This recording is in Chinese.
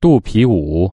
肚皮舞。